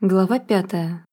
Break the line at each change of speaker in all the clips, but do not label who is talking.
Глава пятая.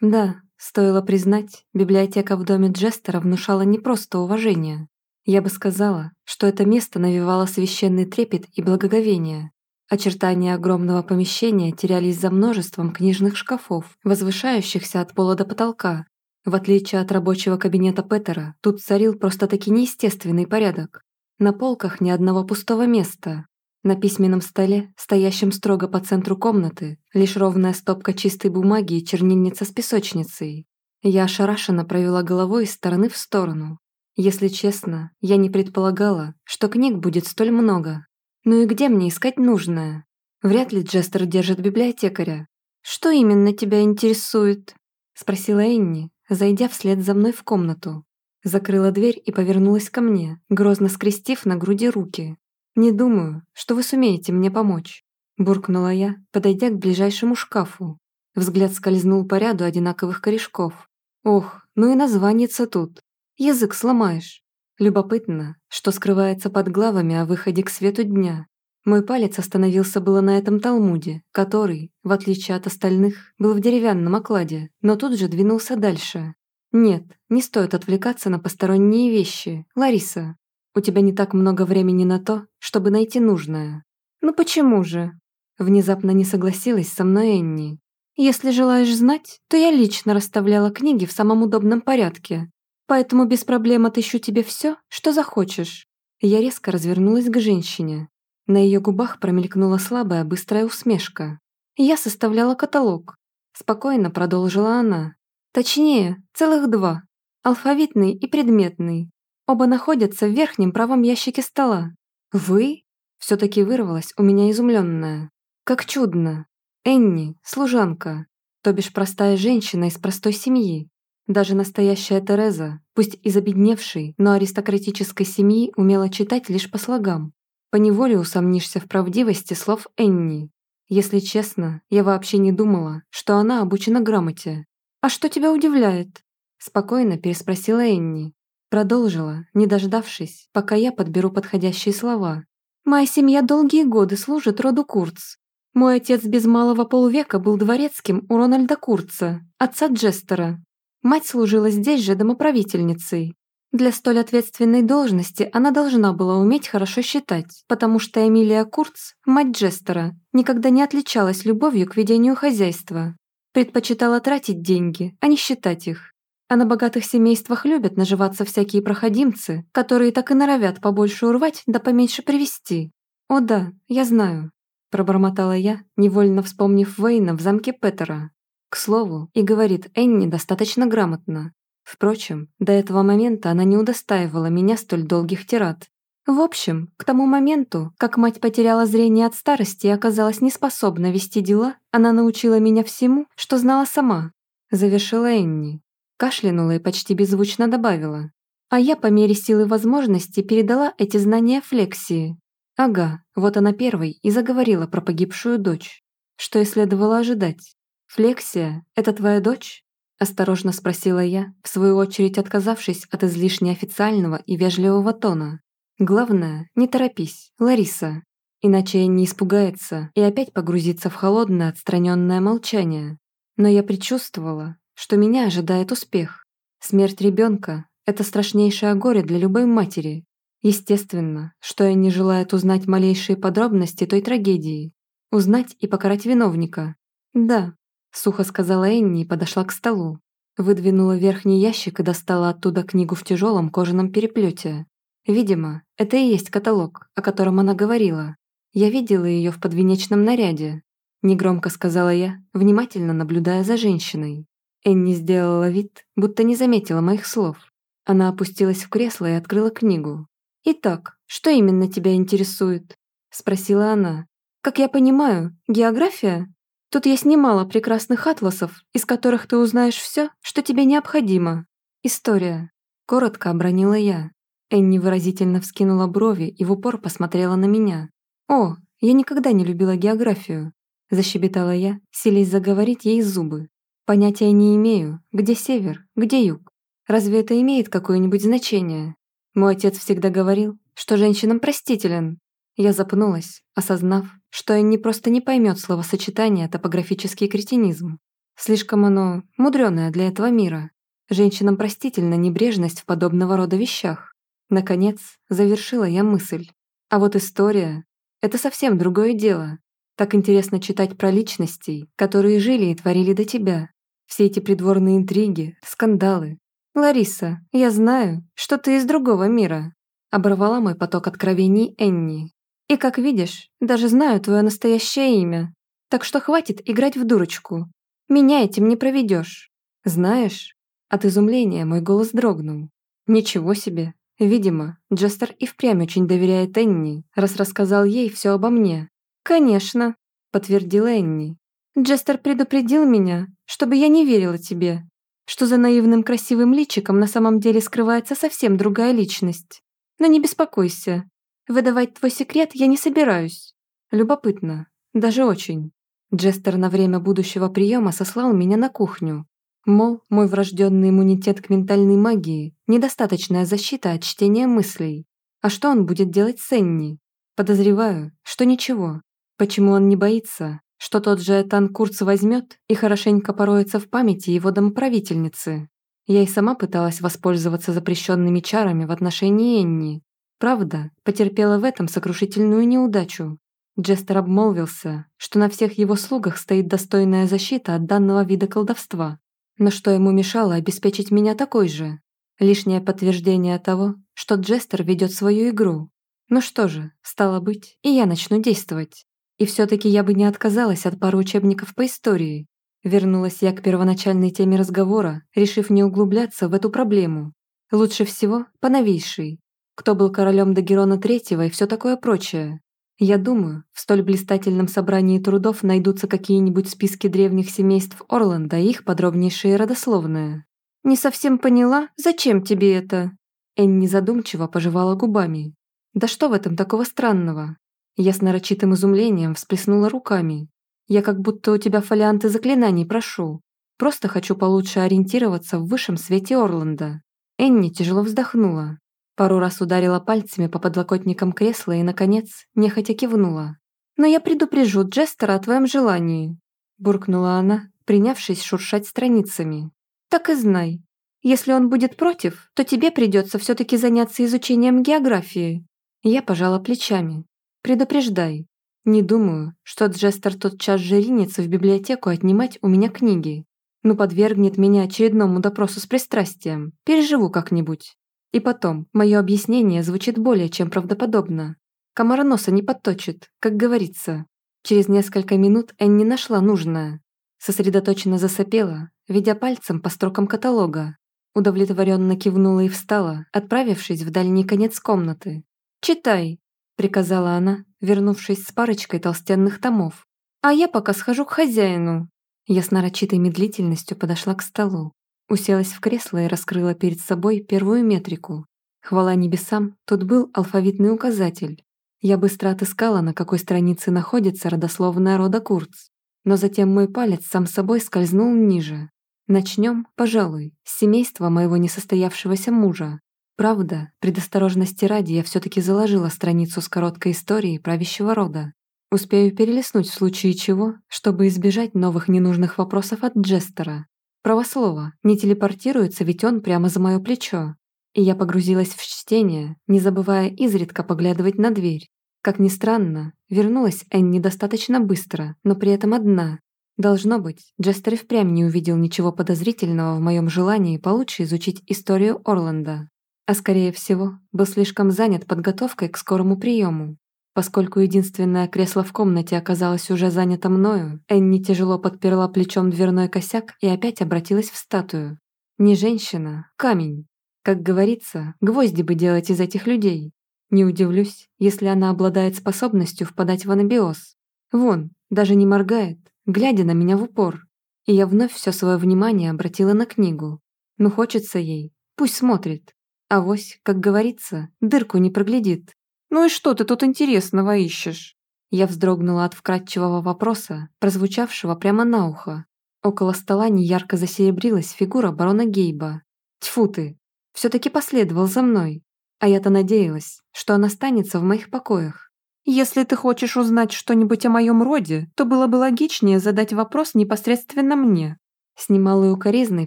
Да, стоило признать, библиотека в доме Джестера внушала не просто уважение. Я бы сказала, что это место навевало священный трепет и благоговение. Очертания огромного помещения терялись за множеством книжных шкафов, возвышающихся от пола до потолка. В отличие от рабочего кабинета Петера, тут царил просто-таки неестественный порядок. На полках ни одного пустого места, на письменном столе, стоящем строго по центру комнаты, лишь ровная стопка чистой бумаги и чернильница с песочницей. Я ошарашенно провела головой из стороны в сторону. Если честно, я не предполагала, что книг будет столь много. Ну и где мне искать нужное? Вряд ли Джестер держит библиотекаря. «Что именно тебя интересует?» – спросила Энни, зайдя вслед за мной в комнату. Закрыла дверь и повернулась ко мне, грозно скрестив на груди руки. «Не думаю, что вы сумеете мне помочь», – буркнула я, подойдя к ближайшему шкафу. Взгляд скользнул по ряду одинаковых корешков. «Ох, ну и названица тут. Язык сломаешь». Любопытно, что скрывается под главами о выходе к свету дня. Мой палец остановился было на этом талмуде, который, в отличие от остальных, был в деревянном окладе, но тут же двинулся дальше. «Нет, не стоит отвлекаться на посторонние вещи, Лариса. У тебя не так много времени на то, чтобы найти нужное. Ну почему же? Внезапно не согласилась со мной Энни. Если желаешь знать, то я лично расставляла книги в самом удобном порядке. Поэтому без проблем отыщу тебе все, что захочешь. Я резко развернулась к женщине. На ее губах промелькнула слабая, быстрая усмешка. Я составляла каталог. Спокойно продолжила она. Точнее, целых два. Алфавитный и предметный. Оба находятся в верхнем правом ящике стола. Вы? Все-таки вырвалась у меня изумленная. Как чудно. Энни, служанка, то бишь простая женщина из простой семьи. Даже настоящая Тереза, пусть из обедневшей, но аристократической семьи, умела читать лишь по слогам. Поневоле усомнишься в правдивости слов Энни. Если честно, я вообще не думала, что она обучена грамоте. «А что тебя удивляет?» Спокойно переспросила Энни, Продолжила, не дождавшись, пока я подберу подходящие слова. «Моя семья долгие годы служит роду Курц. Мой отец без малого полувека был дворецким у Рональда Курца, отца Джестера. Мать служила здесь же домоправительницей. Для столь ответственной должности она должна была уметь хорошо считать, потому что Эмилия Курц, мать Джестера, никогда не отличалась любовью к ведению хозяйства. Предпочитала тратить деньги, а не считать их. А на богатых семействах любят наживаться всякие проходимцы, которые так и норовят побольше урвать да поменьше привести. О да, я знаю. Пробормотала я, невольно вспомнив Вейна в замке Петера. К слову, и говорит Энни достаточно грамотно. Впрочем, до этого момента она не удостаивала меня столь долгих тират. В общем, к тому моменту, как мать потеряла зрение от старости и оказалась неспособна вести дела, она научила меня всему, что знала сама. Завершила Энни. Кашлянула и почти беззвучно добавила. А я по мере силы возможности передала эти знания Флексии. Ага, вот она первой и заговорила про погибшую дочь. Что и следовало ожидать. «Флексия, это твоя дочь?» Осторожно спросила я, в свою очередь отказавшись от излишне официального и вежливого тона. «Главное, не торопись, Лариса, иначе не испугается и опять погрузится в холодное отстраненное молчание. Но я предчувствовала, что меня ожидает успех. Смерть ребенка – это страшнейшее горе для любой матери. Естественно, что я не желает узнать малейшие подробности той трагедии. Узнать и покарать виновника. «Да», – сухо сказала Энни и подошла к столу. Выдвинула верхний ящик и достала оттуда книгу в тяжелом кожаном переплете. Видимо, это и есть каталог, о котором она говорила. Я видела ее в подвенечном наряде. Негромко сказала я, внимательно наблюдая за женщиной. Энни сделала вид, будто не заметила моих слов. Она опустилась в кресло и открыла книгу. «Итак, что именно тебя интересует?» – спросила она. «Как я понимаю, география? Тут есть немало прекрасных атласов, из которых ты узнаешь все, что тебе необходимо. История». Коротко обронила я. Энни выразительно вскинула брови и в упор посмотрела на меня. «О, я никогда не любила географию», – защебетала я, селись заговорить ей зубы. Понятия не имею, где север, где юг. Разве это имеет какое-нибудь значение? Мой отец всегда говорил, что женщинам простителен. Я запнулась, осознав, что Энни просто не поймет словосочетание топографический кретинизм. Слишком оно мудреное для этого мира. Женщинам простительна небрежность в подобного рода вещах. Наконец, завершила я мысль. А вот история – это совсем другое дело. Так интересно читать про личностей, которые жили и творили до тебя. Все эти придворные интриги, скандалы. «Лариса, я знаю, что ты из другого мира», – оборвала мой поток откровений Энни. «И как видишь, даже знаю твое настоящее имя. Так что хватит играть в дурочку. Меня этим не проведешь. Знаешь?» От изумления мой голос дрогнул. «Ничего себе! Видимо, Джестер и впрямь очень доверяет Энни, раз рассказал ей все обо мне. «Конечно», — подтвердила Энни. «Джестер предупредил меня, чтобы я не верила тебе, что за наивным красивым личиком на самом деле скрывается совсем другая личность. Но не беспокойся, выдавать твой секрет я не собираюсь. Любопытно, даже очень». Джестер на время будущего приема сослал меня на кухню. Мол, мой врожденный иммунитет к ментальной магии – недостаточная защита от чтения мыслей. А что он будет делать с Энни? Подозреваю, что ничего. Почему он не боится, что тот же Этан Курц возьмет и хорошенько пороется в памяти его домоправительницы? Я и сама пыталась воспользоваться запрещенными чарами в отношении Энни. Правда, потерпела в этом сокрушительную неудачу. Джестер обмолвился, что на всех его слугах стоит достойная защита от данного вида колдовства. Но что ему мешало обеспечить меня такой же? Лишнее подтверждение того, что Джестер ведет свою игру. Ну что же, стало быть, и я начну действовать. И все-таки я бы не отказалась от пары учебников по истории. Вернулась я к первоначальной теме разговора, решив не углубляться в эту проблему. Лучше всего по новейшей. Кто был королем Дагерона Третьего и все такое прочее. Я думаю, в столь блистательном собрании трудов найдутся какие-нибудь списки древних семейств Орланда и их подробнейшие родословные. «Не совсем поняла, зачем тебе это?» Энни задумчиво пожевала губами. «Да что в этом такого странного? Я с нарочитым изумлением всплеснула руками. Я как будто у тебя фолианты заклинаний прошу. Просто хочу получше ориентироваться в высшем свете Орланда. Энни тяжело вздохнула. Пару раз ударила пальцами по подлокотникам кресла и, наконец, нехотя кивнула. «Но я предупрежу Джестера о твоем желании», буркнула она, принявшись шуршать страницами. «Так и знай. Если он будет против, то тебе придется все-таки заняться изучением географии». Я пожала плечами. Предупреждай. Не думаю, что Джестер тотчас же ринется в библиотеку отнимать у меня книги. Ну подвергнет меня очередному допросу с пристрастием. Переживу как-нибудь. И потом, мое объяснение звучит более чем правдоподобно. Комара носа не подточит, как говорится. Через несколько минут Энни нашла нужное. Сосредоточенно засопела, ведя пальцем по строкам каталога. Удовлетворенно кивнула и встала, отправившись в дальний конец комнаты. «Читай», приказала она, вернувшись с парочкой толстенных томов. «А я пока схожу к хозяину». Я с нарочитой медлительностью подошла к столу, уселась в кресло и раскрыла перед собой первую метрику. Хвала небесам, тут был алфавитный указатель. Я быстро отыскала, на какой странице находится родословная рода Курц. Но затем мой палец сам собой скользнул ниже. Начнем, пожалуй, с семейства моего несостоявшегося мужа. Правда, предосторожности ради я все-таки заложила страницу с короткой историей правящего рода. Успею перелистнуть в случае чего, чтобы избежать новых ненужных вопросов от Джестера. Правослово, не телепортируется ведь он прямо за мое плечо. И я погрузилась в чтение, не забывая изредка поглядывать на дверь. Как ни странно, вернулась Энни достаточно быстро, но при этом одна. Должно быть, Джестер и впрямь не увидел ничего подозрительного в моем желании получше изучить историю Орланда а скорее всего, был слишком занят подготовкой к скорому приему. Поскольку единственное кресло в комнате оказалось уже занято мною, Энни тяжело подперла плечом дверной косяк и опять обратилась в статую. Не женщина, камень. Как говорится, гвозди бы делать из этих людей. Не удивлюсь, если она обладает способностью впадать в анабиоз. Вон, даже не моргает, глядя на меня в упор. И я вновь все свое внимание обратила на книгу. Ну хочется ей, пусть смотрит. Авось, как говорится, дырку не проглядит. «Ну и что ты тут интересного ищешь?» Я вздрогнула от вкрадчивого вопроса, прозвучавшего прямо на ухо. Около стола неярко засеребрилась фигура барона Гейба. Тьфу ты! Все-таки последовал за мной. А я-то надеялась, что он останется в моих покоях.
Если ты хочешь узнать что-нибудь о моем роде, то было бы логичнее задать вопрос непосредственно мне.
С немалой укоризной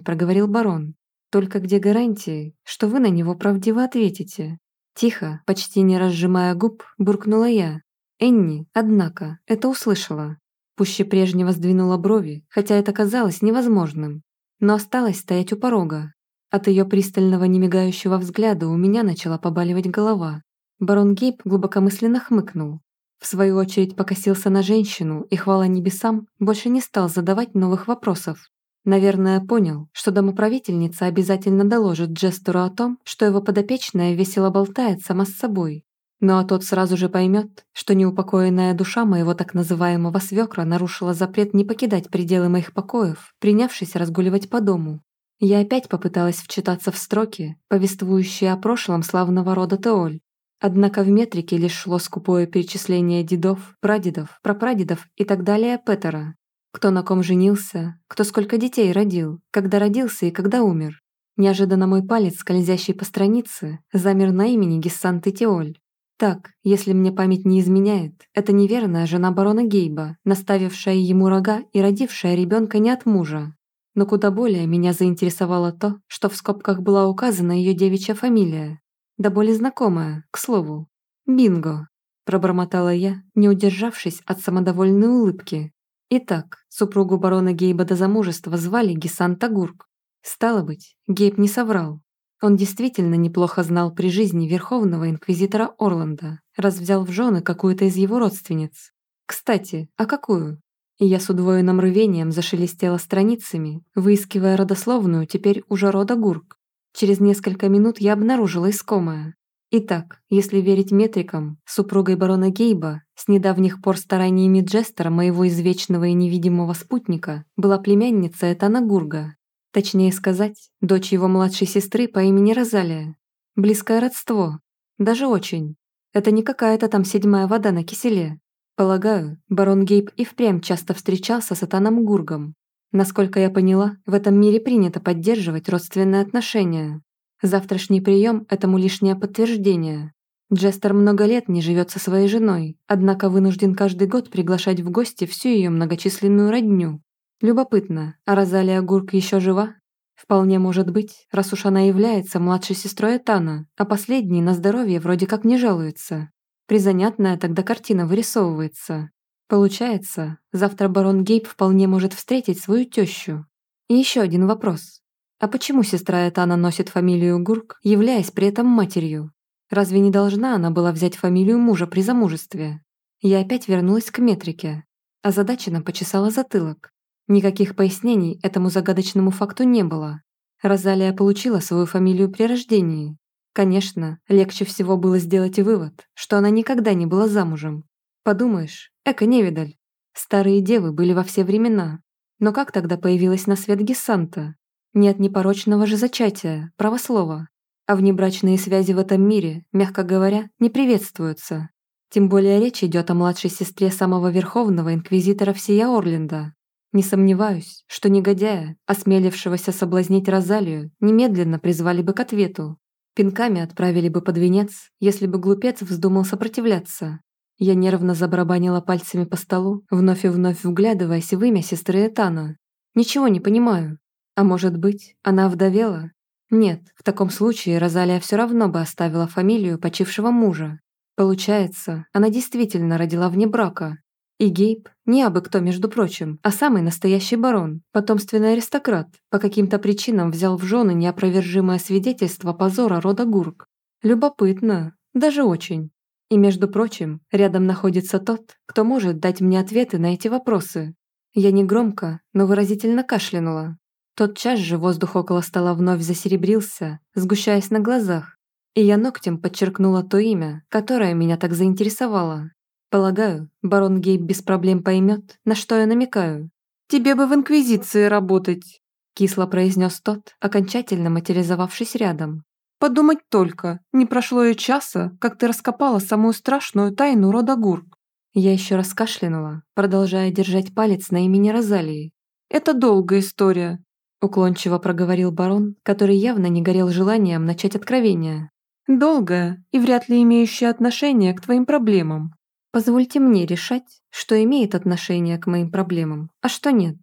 проговорил барон. Только где гарантии, что вы на него правдиво ответите? Тихо, почти не разжимая губ, буркнула я. Энни, однако, это услышала. Пуще прежнего сдвинула брови, хотя это казалось невозможным. Но осталось стоять у порога. От ее пристального немигающего взгляда у меня начала побаливать голова. Барон Гейб глубокомысленно хмыкнул. В свою очередь покосился на женщину и, хвала небесам, больше не стал задавать новых вопросов. Наверное, понял, что домоправительница обязательно доложит Джестеру о том, что его подопечная весело болтает сама с собой. Ну а тот сразу же поймет, что неупокоенная душа моего так называемого свекра нарушила запрет не покидать пределы моих покоев, принявшись разгуливать по дому. Я опять попыталась вчитаться в строки, повествующие о прошлом славного рода Теоль. Однако в метрике лишь шло скупое перечисление дедов, прадедов, прапрадедов и так далее Петера, кто на ком женился, кто сколько детей родил, когда родился и когда умер. Неожиданно мой палец, скользящий по странице, замер на имени Гессанты Теоль. Так, если мне память не изменяет, это неверная жена барона Гейба, наставившая ему рога и родившая ребенка не от мужа. Но куда более меня заинтересовало то, что в скобках была указана ее девичья фамилия. Да более знакомая, к слову. «Бинго», – пробормотала я, не удержавшись от самодовольной улыбки. Итак, супругу барона Гейба до замужества звали Гисан Тагурк. Стало быть, Гейб не соврал. Он действительно неплохо знал при жизни Верховного Инквизитора Орланда, раз взял в жены какую-то из его родственниц. Кстати, а какую? И я с удвоенным рвением зашелестела страницами, выискивая родословную теперь уже рода Гурк. Через несколько минут я обнаружила искомое. Итак, если верить метрикам, супругой барона Гейба, с недавних пор стараниями Джестера, моего извечного и невидимого спутника, была племянница Этана Гурга. Точнее сказать, дочь его младшей сестры по имени Розалия. Близкое родство. Даже очень. Это не какая-то там седьмая вода на киселе. Полагаю, барон Гейб и впрямь часто встречался с Этаном Гургом. Насколько я поняла, в этом мире принято поддерживать родственные отношения. Завтрашний прием этому лишнее подтверждение. Джестер много лет не живет со своей женой, однако вынужден каждый год приглашать в гости всю ее многочисленную родню. Любопытно, а Розалия Гурк еще жива? Вполне может быть, раз уж она является младшей сестрой Этана, а последний на здоровье вроде как не жалуется. Призанятная тогда картина вырисовывается. Получается, завтра барон Гейб вполне может встретить свою тещу. И еще один вопрос. А почему сестра Этана носит фамилию Гурк, являясь при этом матерью? Разве не должна она была взять фамилию мужа при замужестве? Я опять вернулась к метрике. а Озадаченно почесала затылок. Никаких пояснений этому загадочному факту не было. Розалия получила свою фамилию при рождении. Конечно, легче всего было сделать вывод, что она никогда не была замужем. Подумаешь, эко-невидаль. Старые девы были во все времена. Но как тогда появилась на свет Гессанта? Нет непорочного же зачатия, правослова. А внебрачные связи в этом мире, мягко говоря, не приветствуются. Тем более речь идет о младшей сестре самого верховного инквизитора всея Орленда. Не сомневаюсь, что негодяя, осмелившегося соблазнить Розалию, немедленно призвали бы к ответу. Пинками отправили бы под венец, если бы глупец вздумал сопротивляться. Я нервно забарабанила пальцами по столу, вновь и вновь вглядываясь в имя сестры Этана. Ничего не понимаю. А может быть, она вдовела? Нет, в таком случае Розалия все равно бы оставила фамилию почившего мужа. Получается, она действительно родила вне брака. И Гейб, не абы кто, между прочим, а самый настоящий барон, потомственный аристократ, по каким-то причинам взял в жены неопровержимое свидетельство позора рода Гурк. Любопытно, даже очень. И, между прочим, рядом находится тот, кто может дать мне ответы на эти вопросы. Я негромко, но выразительно кашлянула. Тотчас же воздух около стола вновь засеребрился, сгущаясь на глазах, и я ногтем подчеркнула то имя, которое меня так заинтересовало. Полагаю, барон Гейб без проблем поймет, на что я намекаю. «Тебе бы в Инквизиции работать», – кисло произнес тот, окончательно материализовавшись рядом. «Подумать только, не прошло и часа, как ты раскопала самую страшную тайну рода Гурк». Я еще раз кашлянула, продолжая держать палец на имени Розалии. «Это долгая история, Уклончиво проговорил барон, который явно не горел желанием начать откровение. «Долгое и вряд ли имеющее отношение к твоим проблемам. Позвольте мне решать, что имеет отношение к моим проблемам, а что нет.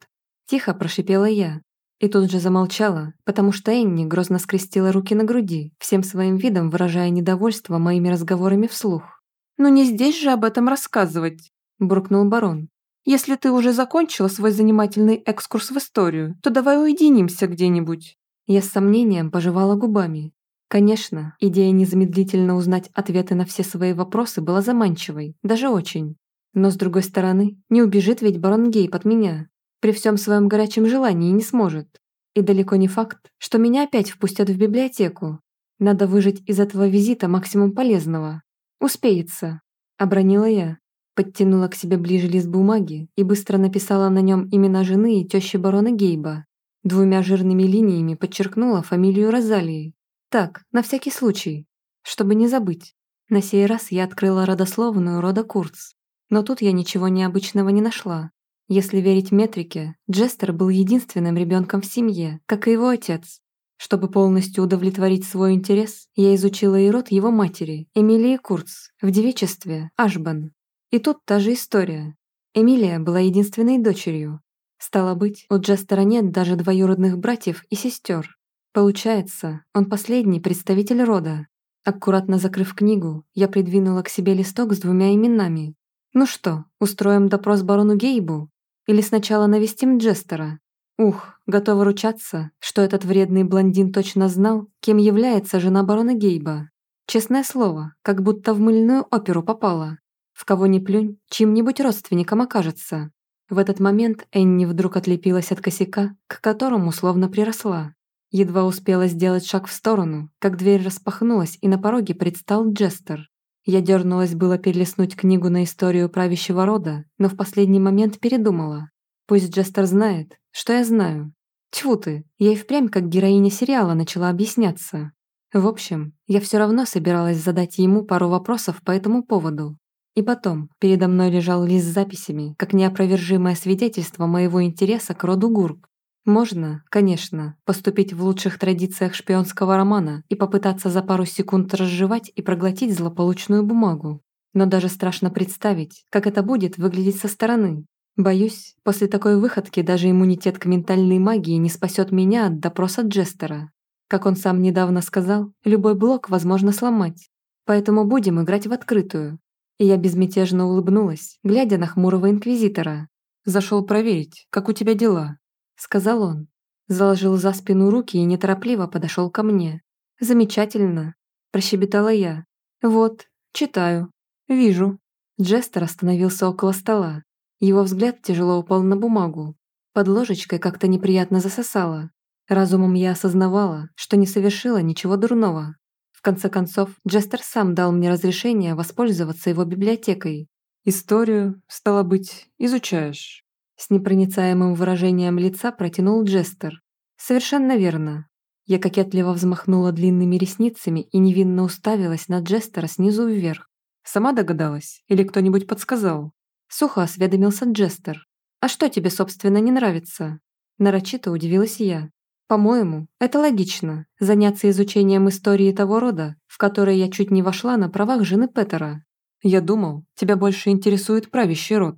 Тихо прошипела я. И тут же замолчала, потому что Энни грозно скрестила руки на груди, всем своим видом выражая недовольство моими разговорами вслух.
«Ну не здесь же об этом рассказывать», – буркнул барон. «Если ты уже закончила свой занимательный экскурс в историю, то давай уединимся где-нибудь».
Я с сомнением пожевала губами. Конечно, идея незамедлительно узнать ответы на все свои вопросы была заманчивой, даже очень. Но с другой стороны, не убежит ведь барон Гейб от меня. При всем своем горячем желании не сможет. И далеко не факт, что меня опять впустят в библиотеку. Надо выжить из этого визита максимум полезного. Успеется. Обронила я. Подтянула к себе ближе лист бумаги и быстро написала на нем имена жены и тещи барона Гейба. Двумя жирными линиями подчеркнула фамилию Розалии. Так, на всякий случай. Чтобы не забыть. На сей раз я открыла родословную рода Курц. Но тут я ничего необычного не нашла. Если верить метрике, Джестер был единственным ребенком в семье, как и его отец. Чтобы полностью удовлетворить свой интерес, я изучила и род его матери, Эмилии Курц, в девичестве Ашбан. И тут та же история. Эмилия была единственной дочерью. Стало быть, у Джестера нет даже двоюродных братьев и сестер. Получается, он последний представитель рода. Аккуратно закрыв книгу, я придвинула к себе листок с двумя именами. Ну что, устроим допрос барону Гейбу? Или сначала навестим Джестера? Ух, готова ручаться, что этот вредный блондин точно знал, кем является жена барона Гейба. Честное слово, как будто в мыльную оперу попала. В кого ни плюнь, чьим-нибудь родственником окажется. В этот момент Энни вдруг отлепилась от косяка, к которому словно приросла. Едва успела сделать шаг в сторону, как дверь распахнулась, и на пороге предстал Джестер. Я дернулась было перелистнуть книгу на историю правящего рода, но в последний момент передумала. Пусть Джестер знает, что я знаю. Тьфу ты, я и впрямь как героиня сериала начала объясняться. В общем, я все равно собиралась задать ему пару вопросов по этому поводу. И потом, передо мной лежал лист с записями, как неопровержимое свидетельство моего интереса к роду Гурк. Можно, конечно, поступить в лучших традициях шпионского романа и попытаться за пару секунд разжевать и проглотить злополучную бумагу. Но даже страшно представить, как это будет выглядеть со стороны. Боюсь, после такой выходки даже иммунитет к ментальной магии не спасет меня от допроса Джестера. Как он сам недавно сказал, любой блок возможно сломать. Поэтому будем играть в открытую. Я безмятежно улыбнулась, глядя на хмурого инквизитора. «Зашел проверить, как у тебя дела», — сказал он. Заложил за спину руки и неторопливо подошел ко мне. «Замечательно», — прощебетала я. «Вот, читаю. Вижу». Джестер остановился около стола. Его взгляд тяжело упал на бумагу. Под ложечкой как-то неприятно засосало. Разумом я осознавала, что не совершила ничего дурного. В конце концов, Джестер сам дал мне разрешение воспользоваться его библиотекой. «Историю, стало быть, изучаешь». С непроницаемым выражением лица протянул Джестер. «Совершенно верно». Я кокетливо взмахнула длинными ресницами и невинно уставилась на Джестера снизу вверх. «Сама догадалась? Или кто-нибудь подсказал?» Сухо осведомился Джестер. «А что тебе, собственно, не нравится?» Нарочито удивилась я. «По-моему, это логично. Заняться изучением истории того рода, в которой я чуть не вошла на правах жены Петера. Я думал, тебя больше интересует правящий род.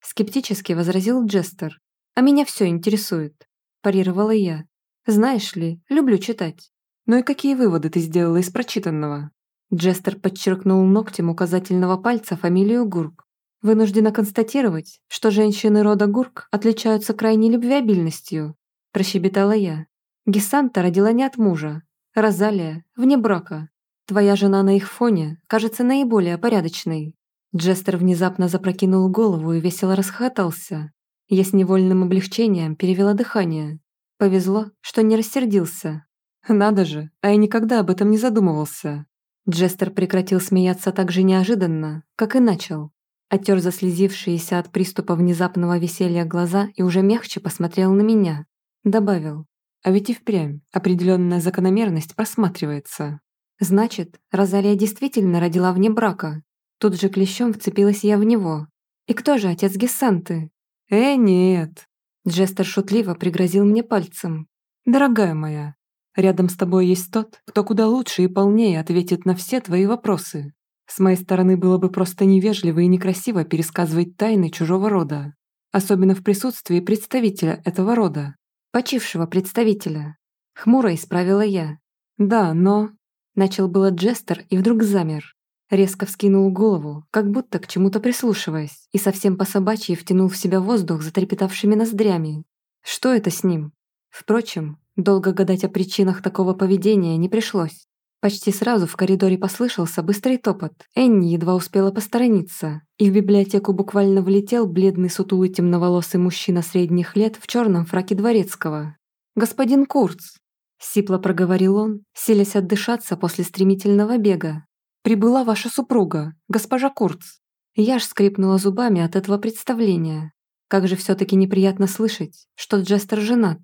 Скептически возразил Джестер. «А меня все интересует», – парировала я. «Знаешь ли, люблю читать». «Ну и какие выводы ты сделала из прочитанного?» Джестер подчеркнул ногтем указательного пальца фамилию Гурк. «Вынуждена констатировать, что женщины рода Гурк отличаются крайней любвеобильностью», – прощебетала я. «Гессанта родила не от мужа. Розалия, вне брака. Твоя жена на их фоне кажется наиболее порядочной. Джестер внезапно запрокинул голову и весело расхохотался. Я с невольным облегчением перевела дыхание. Повезло, что не рассердился. Надо же, а я никогда об этом не задумывался. Джестер прекратил смеяться так же неожиданно, как и начал. Оттер заслезившиеся от приступа внезапного веселья глаза и уже мягче посмотрел на меня. Добавил. А ведь и впрямь определенная закономерность просматривается. Значит, Розалия действительно родила вне брака, Тут же клещом вцепилась я в него. «И кто же отец Гессанты?» «Э, нет!» Джестер шутливо пригрозил мне пальцем. «Дорогая моя, рядом с тобой есть тот, кто куда лучше и полнее ответит на все твои вопросы.
С моей стороны было бы просто невежливо и некрасиво пересказывать тайны чужого рода, особенно в присутствии представителя этого рода.
Почившего представителя. Хмуро исправила я.
Да, но...
Начал было Джестер и вдруг замер. Резко вскинул голову, как будто к чему-то прислушиваясь, и совсем по-собачьи втянул в себя воздух затрепетавшими ноздрями. Что это с ним? Впрочем, долго гадать о причинах такого поведения не пришлось. Почти сразу в коридоре послышался быстрый топот. Энни едва успела посторониться, и в библиотеку буквально влетел бледный сутулый темноволосый мужчина средних лет в черном фраке дворецкого. «Господин Курц!» – сипло проговорил он, селясь отдышаться после стремительного бега. «Прибыла ваша супруга, госпожа Курц!» Я ж скрипнула зубами от этого представления. Как же все таки неприятно слышать, что Джестер женат.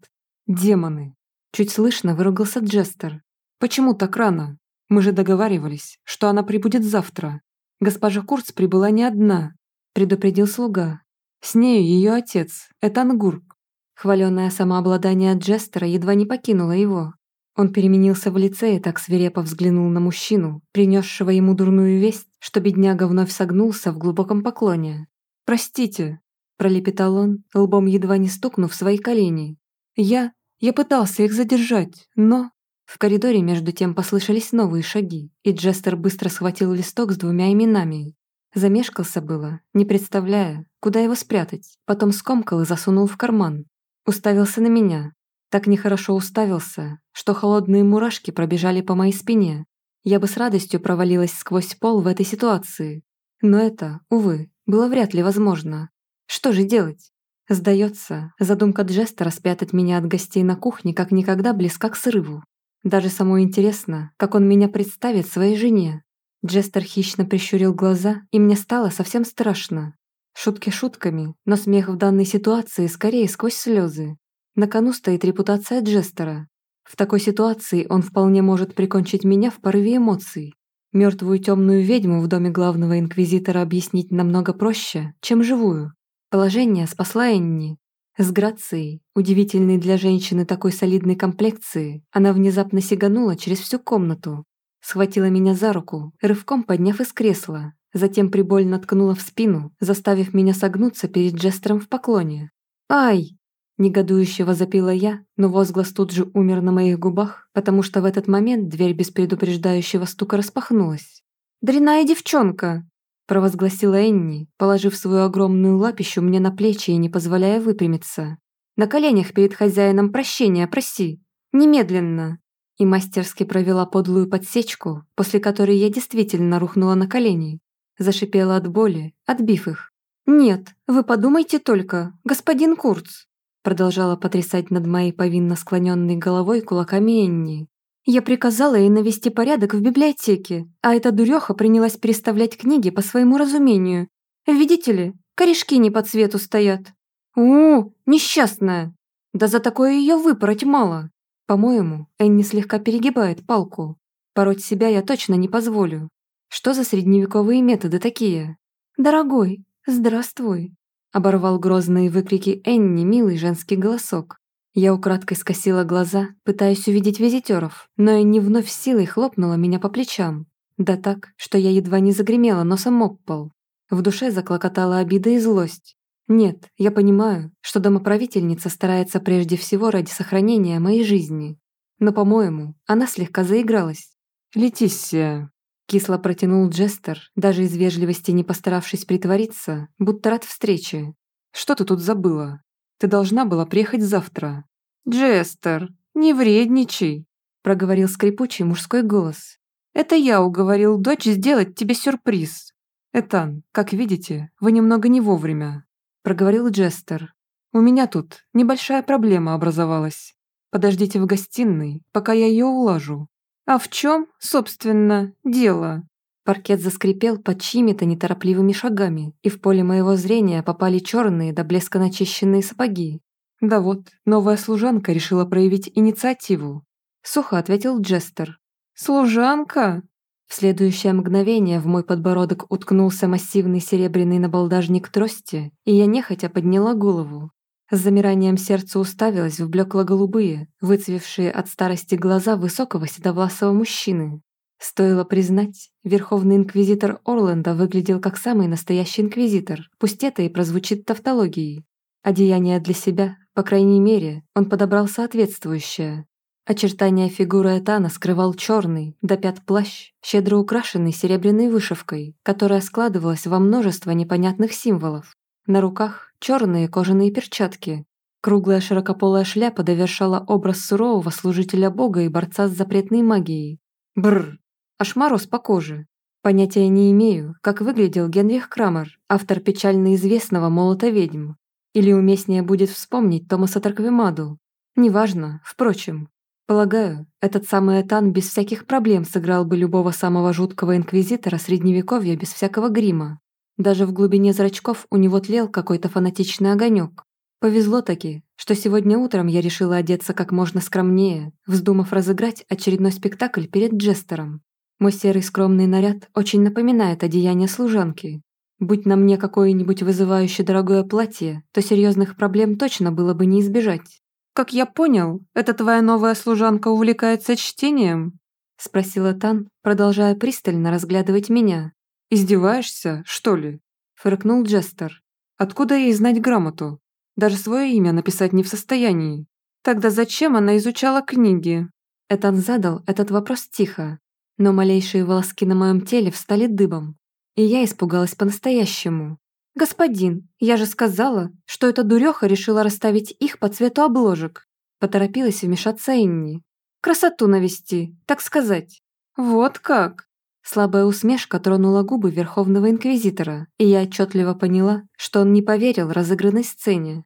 Демоны! Чуть слышно выругался Джестер, «Почему так рано? Мы же договаривались, что она прибудет завтра. Госпожа Курц прибыла не одна», – предупредил слуга. «С нею ее отец, Этан Гурк». Хваленное самообладание Джестера едва не покинуло его. Он переменился в лице и так свирепо взглянул на мужчину, принесшего ему дурную весть, что бедняга вновь согнулся в глубоком поклоне. «Простите», – пролепетал он, лбом едва не стукнув свои колени. «Я... я пытался их задержать, но...» В коридоре между тем послышались новые шаги, и Джестер быстро схватил листок с двумя именами. Замешкался было, не представляя, куда его спрятать, потом скомкал и засунул в карман. Уставился на меня. Так нехорошо уставился, что холодные мурашки пробежали по моей спине. Я бы с радостью провалилась сквозь пол в этой ситуации. Но это, увы, было вряд ли возможно. Что же делать? Сдается, задумка Джестера спрятать меня от гостей на кухне как никогда близка к срыву. Даже самой интересно, как он меня представит своей жене. Джестер хищно прищурил глаза, и мне стало совсем страшно. Шутки шутками, но смех в данной ситуации скорее сквозь слезы. На кону стоит репутация Джестера. В такой ситуации он вполне может прикончить меня в порыве эмоций. Мертвую темную ведьму в доме главного инквизитора объяснить намного проще, чем живую. Положение спасла Энни, с грацией, удивительной для женщины такой солидной комплекции, она внезапно сиганула через всю комнату, схватила меня за руку, рывком подняв из кресла, затем прибольно ткнула в спину, заставив меня согнуться перед жестером в поклоне. «Ай!» Негодующе возопила я, но возглас тут же умер на моих губах, потому что в этот момент дверь без предупреждающего стука распахнулась. «Дряная девчонка!» Провозгласила Энни, положив свою огромную лапищу мне на плечи и не позволяя выпрямиться. «На коленях перед хозяином прощения проси! Немедленно!» И мастерски провела подлую подсечку, после которой я действительно рухнула на колени. Зашипела от боли, отбив их. «Нет, вы подумайте только, господин Курц!» Продолжала потрясать над моей повинно склоненной головой кулаками Энни. Я приказала ей навести порядок в библиотеке, а эта дуреха принялась переставлять книги по своему разумению. Видите ли, корешки не по цвету стоят. У, несчастная! Да за такое ее выпороть мало. По-моему, Энни слегка перегибает палку. Пороть себя я точно не позволю. Что за средневековые методы такие? Дорогой, здравствуй. Оборвал грозные выкрики Энни милый женский голосок. Я украдкой скосила глаза, пытаясь увидеть визитеров, но и не вновь силой хлопнула меня по плечам. Да так, что я едва не загремела носом об пол. В душе заклокотала обида и злость. Нет, я понимаю, что домоправительница старается прежде всего ради сохранения моей жизни. Но, по-моему, она слегка заигралась.
«Летиссия», — кисло протянул Джестер, даже из вежливости не постаравшись притвориться, будто рад встрече. «Что ты тут забыла?» Ты должна была приехать завтра». «Джестер, не вредничай», – проговорил скрипучий мужской голос. «Это я уговорил дочь сделать тебе сюрприз». «Этан, как видите, вы немного не вовремя», – проговорил Джестер. «У меня тут небольшая проблема образовалась. Подождите в гостиной, пока я ее улажу». «А в чем, собственно, дело?»
Паркет заскрипел под чьими-то неторопливыми шагами, и в поле моего зрения попали черные до блеска начищенные сапоги.
«Да вот, новая служанка решила проявить инициативу», — сухо ответил Джестер. «Служанка?» В следующее мгновение в мой подбородок уткнулся массивный серебряный набалдажник трости, и я нехотя подняла голову. С замиранием сердца уставилась в блекло-голубые, выцвевшие от старости глаза высокого седовласого мужчины.
Стоило признать, Верховный Инквизитор Орленда выглядел как самый настоящий Инквизитор, пусть это и прозвучит тавтологией. Одеяние для себя, по крайней мере, он подобрал соответствующее. Очертания фигуры Этана скрывал черный, до пят плащ, щедро украшенный серебряной вышивкой, которая складывалась во множество непонятных символов. На руках черные кожаные перчатки. Круглая широкополая шляпа довершала образ сурового служителя бога и борца с запретной магией. Бррр, аж мороз по коже. Понятия не имею, как выглядел Генрих Крамер, автор печально известного «Молота ведьм». Или уместнее будет вспомнить Томаса Тарквемаду. Неважно, впрочем. Полагаю, этот самый Этан без всяких проблем сыграл бы любого самого жуткого инквизитора средневековья без всякого грима. Даже в глубине зрачков у него тлел какой-то фанатичный огонек. Повезло таки, что сегодня утром я решила одеться как можно скромнее, вздумав разыграть очередной спектакль перед Джестером. Мой серый скромный наряд очень напоминает одеяние служанки. Будь на мне какое-нибудь вызывающее дорогое платье, то серьезных проблем точно было бы не избежать. «Как я понял, эта твоя новая служанка увлекается чтением?» спросила Тан, продолжая пристально разглядывать меня. «Издеваешься, что ли?» фыркнул Джестер. «Откуда ей знать грамоту? Даже свое имя написать не в состоянии. Тогда зачем она изучала книги?» Этан задал этот вопрос тихо, но малейшие волоски на моем теле встали дыбом, и я испугалась по-настоящему. «Господин, я же сказала, что эта дуреха решила расставить их по цвету обложек», поторопилась вмешаться Инни. «Красоту навести, так сказать». «Вот как?» Слабая усмешка тронула губы Верховного Инквизитора, и я отчетливо поняла, что он не поверил разыгранной сцене.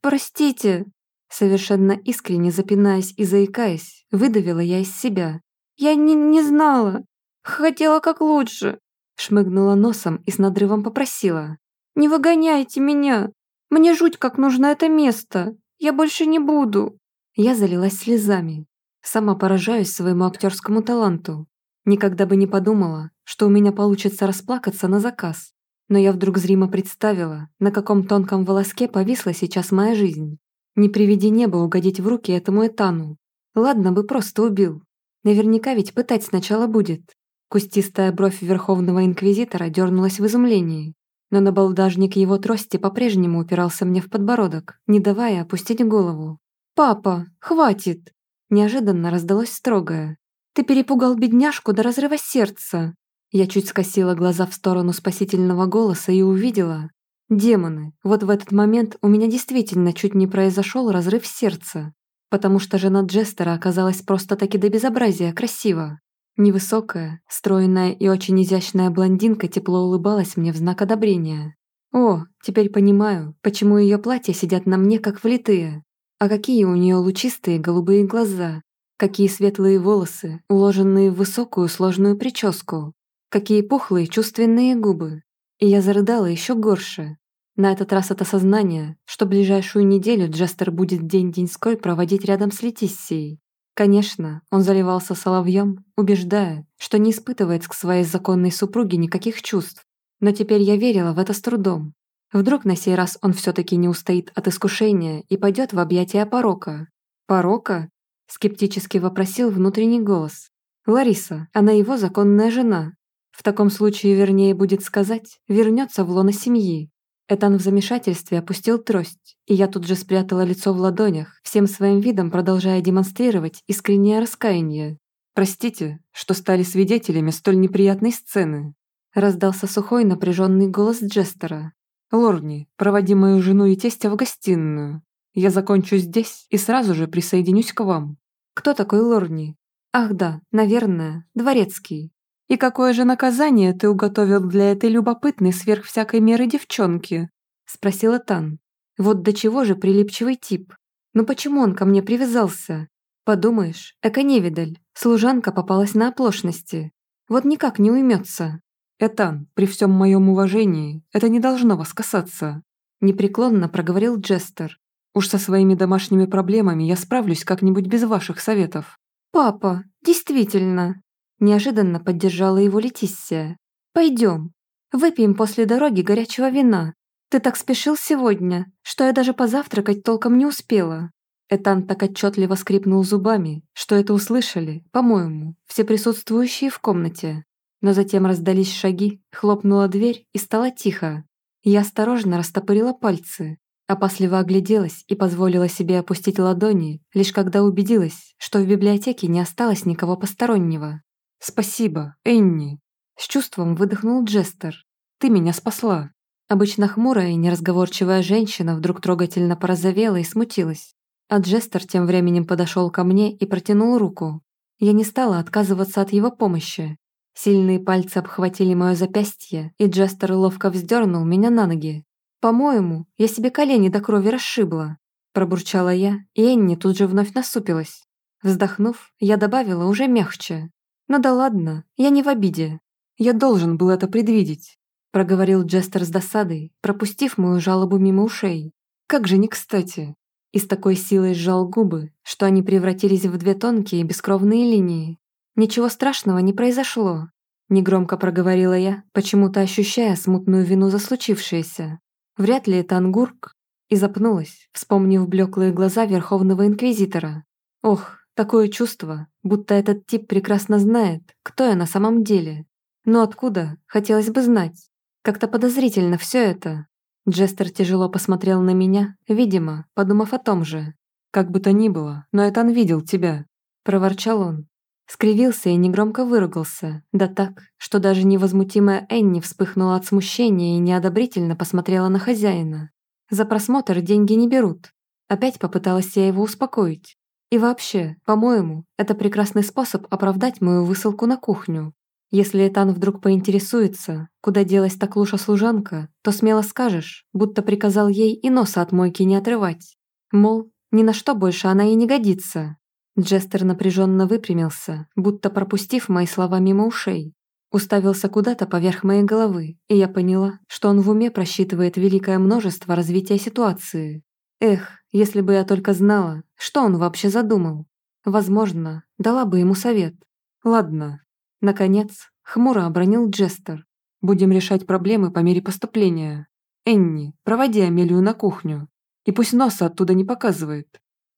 «Простите», совершенно искренне запинаясь и заикаясь, выдавила я из себя. «Я не, не знала. Хотела как лучше». Шмыгнула носом и с надрывом попросила. «Не выгоняйте меня. Мне жуть как нужно это место. Я больше не буду». Я залилась слезами. Сама поражаюсь своему актерскому таланту. Никогда бы не подумала, что у меня получится расплакаться на заказ. Но я вдруг зримо представила, на каком тонком волоске повисла сейчас моя жизнь. Не приведи небо угодить в руки этому Этану. Ладно бы просто убил. Наверняка ведь пытать сначала будет. Кустистая бровь Верховного Инквизитора дернулась в изумлении, но набалдажник его трости по-прежнему упирался мне в подбородок, не давая опустить голову. «Папа, хватит!» Неожиданно раздалось строгое. «Ты перепугал бедняжку до разрыва сердца!» Я чуть скосила глаза в сторону спасительного голоса и увидела. Демоны, вот в этот момент у меня действительно чуть не произошел разрыв сердца потому что жена Джестера оказалась просто-таки до безобразия красива. Невысокая, стройная и очень изящная блондинка тепло улыбалась мне в знак одобрения. О, теперь понимаю, почему ее платья сидят на мне как влитые. А какие у нее лучистые голубые глаза, какие светлые волосы, уложенные в высокую сложную прическу, какие пухлые чувственные губы. И я зарыдала еще горше, на этот раз от осознания, что ближайшую неделю Джестер будет день-деньской проводить рядом с Летиссией. Конечно, он заливался соловьем, убеждая, что не испытывает к своей законной супруге никаких чувств. Но теперь я верила в это с трудом. Вдруг на сей раз он все-таки не устоит от искушения и пойдет в объятия порока. «Порока?» – скептически вопросил внутренний голос. «Лариса, она его законная жена. В таком случае, вернее будет сказать, вернется в лоно семьи, Этан в замешательстве опустил трость, и я тут же спрятала лицо в ладонях, всем своим видом продолжая демонстрировать искреннее раскаяние. «Простите, что стали свидетелями столь неприятной сцены», раздался сухой напряженный голос Джестера. «Лорни, проводи мою жену и тестя в гостиную. Я закончу здесь и сразу же присоединюсь к вам». «Кто такой Лорни?» «Ах да, наверное, дворецкий». «И какое же наказание ты уготовил для этой любопытной сверх всякой меры девчонки?» – спросила Тан. «Вот до чего же прилипчивый тип? Ну почему он ко мне привязался? Подумаешь, эко-невидаль, служанка попалась на оплошности. Вот никак не уймется». «Этан, при всем моем уважении, это не должно вас касаться», – непреклонно проговорил Джестер. «Уж со своими домашними проблемами я справлюсь как-нибудь без ваших советов». «Папа, действительно», Неожиданно поддержала его Летиссия. «Пойдем. Выпьем после дороги горячего вина. Ты так спешил сегодня, что я даже позавтракать толком не успела». Этан так отчетливо скрипнул зубами, что это услышали, по-моему, все присутствующие в комнате. Но затем раздались шаги, хлопнула дверь и стало тихо. Я осторожно растопырила пальцы, опасливо огляделась и позволила себе опустить ладони, лишь когда убедилась, что в библиотеке не осталось никого постороннего. «Спасибо, Энни!» С чувством выдохнул Джестер. «Ты меня спасла!» Обычно хмурая и неразговорчивая женщина вдруг трогательно порозовела и смутилась. А Джестер тем временем подошел ко мне и протянул руку. Я не стала отказываться от его помощи. Сильные пальцы обхватили мое запястье, и Джестер ловко вздернул меня на ноги. «По-моему, я себе колени до крови расшибла», пробурчала я, и Энни тут же вновь насупилась. Вздохнув, я добавила уже мягче. «Ну да ладно, я не в обиде. Я должен был это предвидеть», проговорил Джестер с досадой, пропустив мою жалобу мимо ушей. «Как же не кстати и с такой силой сжал губы, что они превратились в две тонкие бескровные линии. Ничего страшного не произошло. Негромко проговорила я, почему-то ощущая смутную вину за случившееся. Вряд ли это Ангурк. И запнулась, вспомнив блеклые глаза Верховного Инквизитора. Ох, такое чувство, будто этот тип прекрасно знает, кто я на самом деле. Но откуда, хотелось бы знать. Как-то подозрительно все это. Джестер тяжело посмотрел на меня, видимо, подумав о том же. «Как бы то ни было, но Этан видел тебя», – проворчал он. Скривился и негромко выругался, да так, что даже невозмутимая Энни вспыхнула от смущения и неодобрительно посмотрела на хозяина. За просмотр деньги не берут. Опять попыталась я его успокоить. И вообще, по-моему, это прекрасный способ оправдать мою высылку на кухню. Если Этан вдруг поинтересуется, куда делась та клуша-служанка, то смело скажешь, будто приказал ей и носа от мойки не отрывать. Мол, ни на что больше она и не годится. Джестер напряженно выпрямился, будто пропустив мои слова мимо ушей. Уставился куда-то поверх моей головы, и я поняла, что он в уме просчитывает великое множество развития ситуации. Эх, если бы я только знала, что он вообще задумал. Возможно, дала бы ему совет. Ладно, Наконец, хмуро обронил Джестер. «Будем решать проблемы по мере поступления. Энни, проводи Амелию на кухню. И пусть носа оттуда не показывает».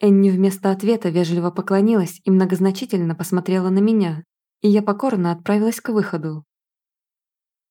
Энни вместо ответа вежливо поклонилась и многозначительно посмотрела на меня, и я покорно отправилась к выходу.